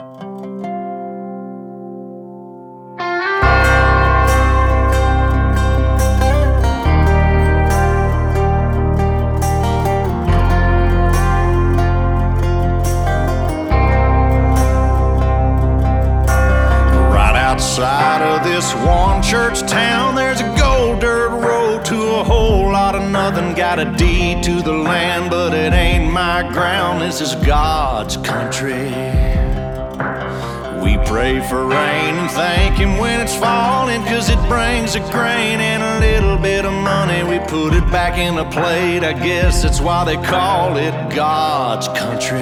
Right outside of this one church town, there's a gold dirt road to a whole lot of nothing. Got a deed to the land, but it ain't my ground. This is God's country. We pray for rain and thank Him when it's falling, cause it brings a grain and a little bit of money. We put it back in a plate, I guess that's why they call it God's country.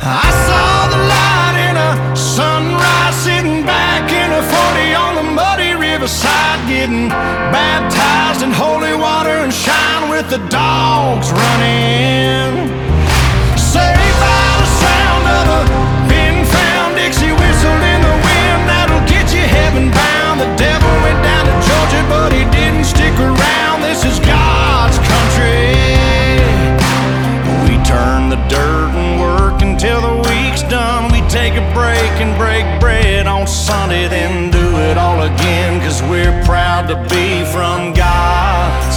I saw the light in a sunrise sitting back in a 40 on the muddy riverside, getting baptized in holy water and shine with the dogs running. Break bread on Sunday, then do it all again. Cause we're proud to be from God's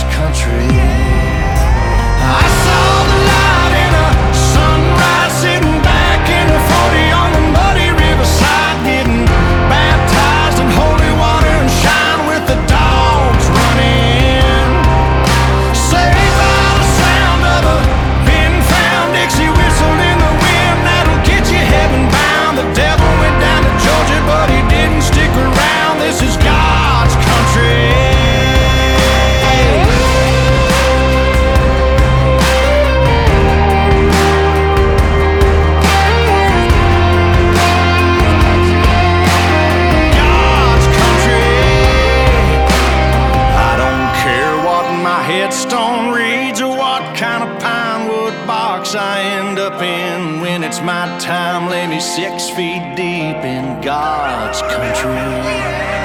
my headstone reads or what kind of pine wood box I end up in. When it's my time, lay me six feet deep in God's country.